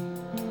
Música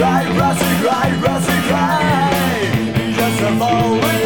cry, rusty cry, rusty cry. Just a moment.